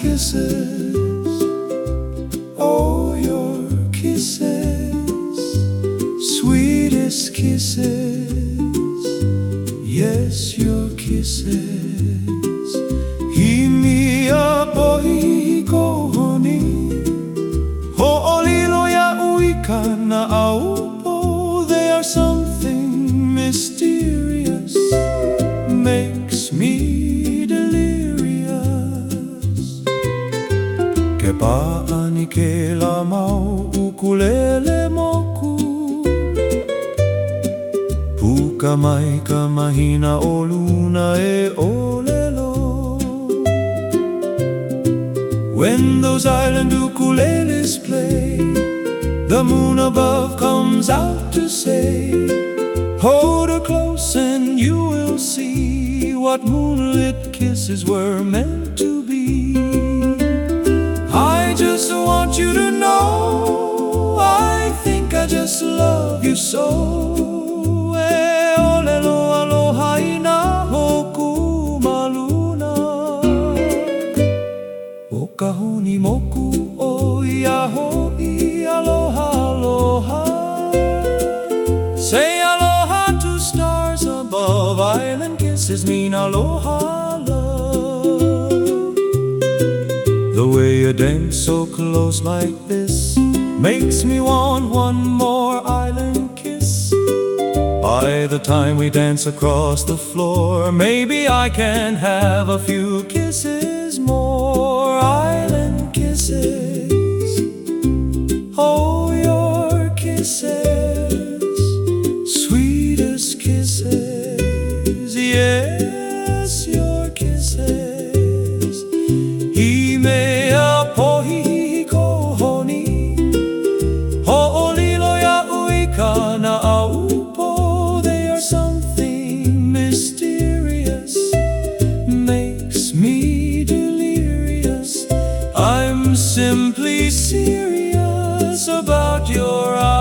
Kisses, oh, your kisses, sweetest kisses, yes, your kisses. Himi apo hihikohoni, ho'olilo ya uika na aupo, they are something mysterious, makes me Mau ukulele moku. Puka mai ka mahina o luna e When those island ukuleles play The moon above comes out to say Hold her close and you will see What moonlit kisses were meant to be just want you to know. I think I just love you so. Eh, e aloha O kahoni moku o iaho i aloha aloha. Say aloha to stars above Island kisses mean aloha love the way you dance so close like this makes me want one more island kiss. By the time we dance across the floor, maybe I can have a few kisses more. serious about your eyes.